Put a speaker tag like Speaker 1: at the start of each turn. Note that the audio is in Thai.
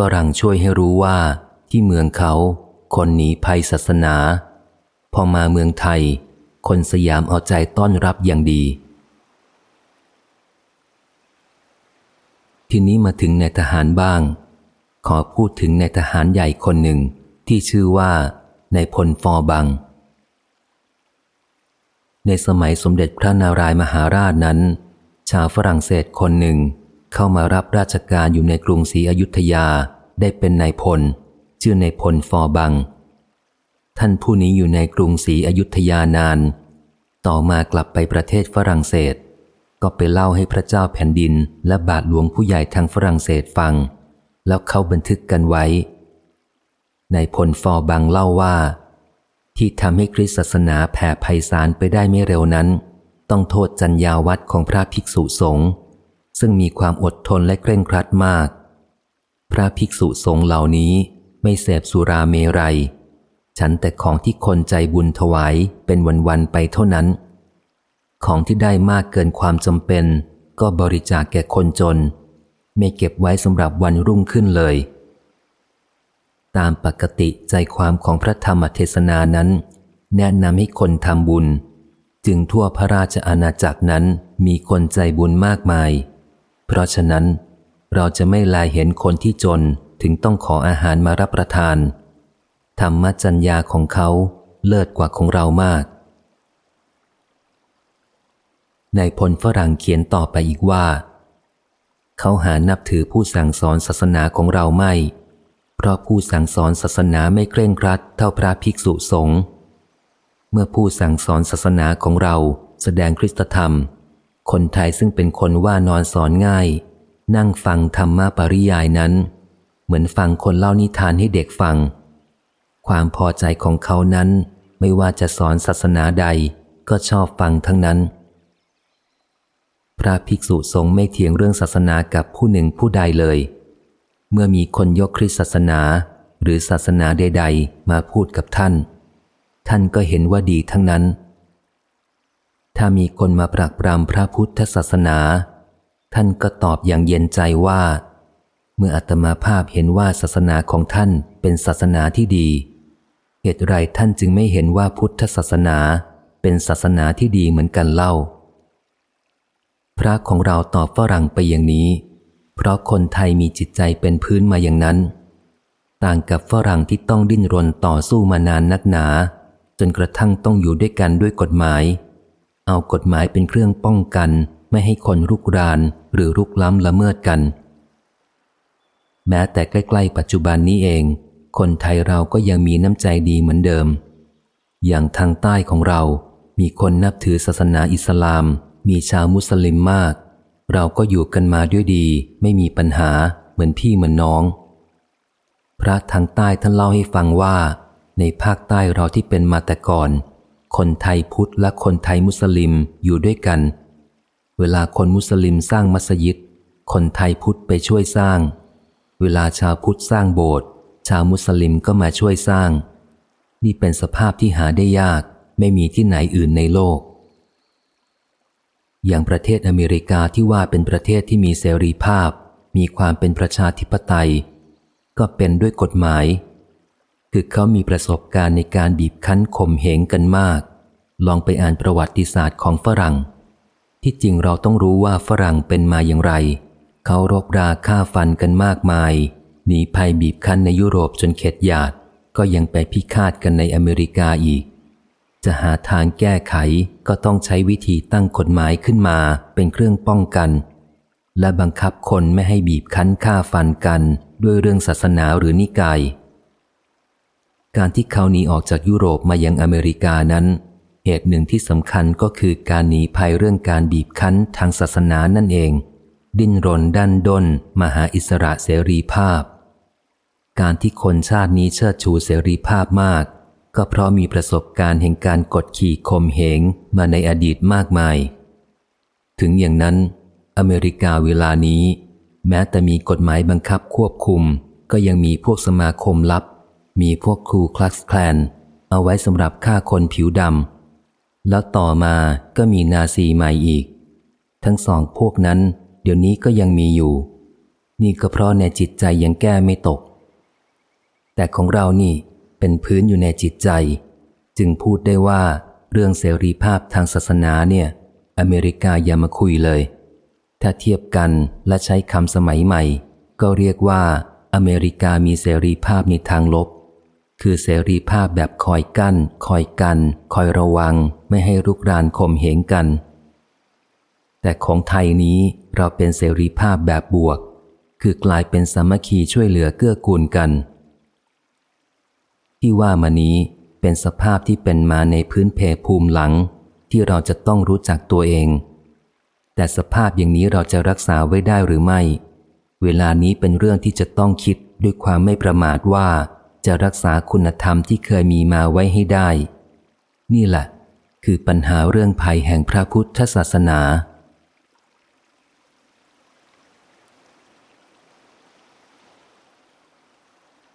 Speaker 1: ฝรั่งช่วยให้รู้ว่าที่เมืองเขาคนหนีภัยศาสนา พอมาเมืองไทย คนสยามเอาใจต้อนรับอย่างดี ทีนี้มาถึงในทหารบ้าง ขอพูดถึงในทหารใหญ่คนหนึ่งที่ชื่อว่าในพลฟอบัง ในสมัยสมเด็จพระนารายมหาราชนั้น ชาวฝรั่งเศสคนหนึ่ง เข้ามารับราชการอยู่ในกรุงศรีอยุธยาได้เป็นนายพล ชื่อนายพลฟอบัง ท่านผู้นี้อยู่ในกรุงศรีอยุธยานาน ต่อมากลับไปประเทศฝรั่งเศส ก็ไปเล่าให้พระเจ้าแผ่นดินและบาทหลวงผู้ใหญ่ทางฝรั่งเศสฟัง แล้วเขาบันทึกกันไว้นายพลฟอบังเล่าว่า ที่ทำให้คริสตศาสนาแผ่ไพศาลไปได้ไม่เร็วนั้น ต้องโทษจัญญาวัดของพระภิกษุสงฆ์ ซึ่งมีความอดทนและเคร่งครัดมาก พระภิกษุสงฆ์เหล่านี้ไม่เสพสุราเมรัย ฉันแต่ของที่คนใจบุญถวายเป็นวันๆไปเท่านั้น ของที่ได้มากเกินความจำเป็น ก็บริจาคแก่คนจน ไม่เก็บไว้สำหรับวันรุ่งขึ้นเลย ตามปกติใจความของพระธรรมเทศนานั้น แนะนำให้คนทำบุญ จึงทั่วพระราชอาณาจักรนั้นมีคนใจบุญมากมาย เพราะฉะนั้น เราจะไม่ลายเห็นคนที่จนถึงต้องขออาหารมารับประทาน ธรรมจัญญาของเขาเลิศกว่าของเรามาก ในพลฝรั่งเขียนต่อไปอีกว่า เขาหานับถือผู้สั่งสอนศาสนาของเราไม่ เพราะผู้สั่งสอนศาสนาไม่เคร่งครัดเท่าพระภิกษุสงฆ์เมื่อผู้สั่งสอนศาสนาของเราแสดงคริสตธรรม คนไทยซึ่งเป็นคนว่านอนสอนง่าย นั่งฟังธรรมะปริยายนั้น เหมือนฟังคนเล่านิทานให้เด็กฟัง ความพอใจของเขานั้นไม่ว่าจะสอนศาสนาใดก็ชอบฟังทั้งนั้น พระภิกษุสงฆ์ไม่เถียงเรื่องศาสนากับผู้หนึ่งผู้ใดเลย เมื่อมีคนยกคริสศาสนาหรือศาสนาใด ๆ มาพูดกับท่าน ท่านก็เห็นว่าดีทั้งนั้น ถ้ามีคนมาปรักปรำพระพุทธศาสนา ท่านก็ตอบอย่างเย็นใจว่า เมื่ออาตมาภาพเห็นว่าศาสนาของท่านเป็นศาสนาที่ดี เหตุไรท่านจึงไม่เห็นว่าพุทธศาสนาเป็นศาสนาที่ดีเหมือนกันเล่า พระของเราตอบฝรั่งไปอย่างนี้ เพราะคนไทยมีจิตใจเป็นพื้นมาอย่างนั้น ต่างกับฝรั่งที่ต้องดิ้นรนต่อสู้มานานนักหนา จนกระทั่งต้องอยู่ด้วยกันด้วยกฎหมาย เอากฎหมายเป็นเครื่องป้องกัน ไม่ให้คนรุกรานหรือรุกล้ำละเมิดกัน แม้แต่ใกล้ๆปัจจุบันนี้เอง คนไทยเราก็ยังมีน้ำใจดีเหมือนเดิม อย่างทางใต้ของเรา มีคนนับถือศาสนาอิสลาม มีชาวมุสลิมมาก เราก็อยู่กันมาด้วยดี ไม่มีปัญหาเหมือนพี่เหมือนน้อง พระทางใต้ท่านเล่าให้ฟังว่า ในภาคใต้เราที่เป็นมาแต่ก่อน คนไทยพุทธและคนไทยมุสลิมอยู่ด้วยกัน เวลาคนมุสลิมสร้างมัสยิด คนไทยพุทธไปช่วยสร้าง เวลาชาวพุทธสร้างโบสถ์ชาวมุสลิมก็มาช่วยสร้าง นี่เป็นสภาพที่หาได้ยากไม่มีที่ไหนอื่นในโลก อย่างประเทศอเมริกาที่ว่าเป็นประเทศที่มีเสรีภาพ มีความเป็นประชาธิปไตย ก็เป็นด้วยกฎหมาย คือเขามีประสบการณ์ในการบีบคั้นข่มเหงกันมาก ลองไปอ่านประวัติศาสตร์ของฝรั่ง ที่จริงเราต้องรู้ว่าฝรั่งเป็นมาอย่างไร เขารบราฆ่าฟันกันมากมาย หนีภัยบีบคั้นในยุโรปจนเข็ดหยาด ก็ยังไปพิฆาตกันในอเมริกาอีก จะหาทางแก้ไขก็ต้องใช้วิธีตั้งกฎหมายขึ้นมาเป็นเครื่องป้องกัน และบังคับคนไม่ให้บีบคั้นฆ่าฟันกันด้วยเรื่องศาสนาหรือนิกาย การที่เขาหนีออกจากยุโรปมายังอเมริกานั้น เหตุหนึ่งที่สำคัญก็คือการหนีภัยเรื่องการบีบคั้นทางศาสนานั่นเอง ดิ้นรนดันด้นมหาอิสระเสรีภาพ การที่คนชาตินี้เชิดชูเสรีภาพมาก ก็เพราะมีประสบการณ์แห่งการกดขี่ข่มเหงมาในอดีตมากมาย ถึงอย่างนั้น อเมริกาเวลานี้ แม้แต่มีกฎหมายบังคับควบคุม ก็ยังมีพวกสมาคมลับ มีพวกครูคลักสแคลนเอาไว้สำหรับฆ่าคนผิวดำ แล้วต่อมาก็มีนาซีใหม่อีก ทั้งสองพวกนั้น เดี๋ยวนี้ก็ยังมีอยู่ นี่ก็เพราะในจิตใจยังแก้ไม่ตก แต่ของเรานี่เป็นพื้นอยู่ในจิตใจ จึงพูดได้ว่าเรื่องเสรีภาพทางศาสนาเนี่ย อเมริกาอย่ามาคุยเลย ถ้าเทียบกันและใช้คำสมัยใหม่ ก็เรียกว่าอเมริกามีเสรีภาพในทางลบ คือเสรีภาพแบบคอยกัน้น คอยกัน คอยระวัง ไม่ให้รุกรานข่มเหงกัน แต่ของไทยนี้เราเป็นเสรีภาพแบบบวก คือกลายเป็นสามัคคีช่วยเหลือเกื้อกูลกัน ที่ว่ามานี้เป็นสภาพที่เป็นมาในพื้นเพภูมิหลัง ที่เราจะต้องรู้จักตัวเอง แต่สภาพอย่างนี้เราจะรักษาไว้ได้หรือไม่ เวลานี้เป็นเรื่องที่จะต้องคิดด้วยความไม่ประมาทว่า จะรักษาคุณธรรมที่เคยมีมาไว้ให้ได้ นี่แหละ คือปัญหาเรื่องภัยแห่งพระพุทธศาสนา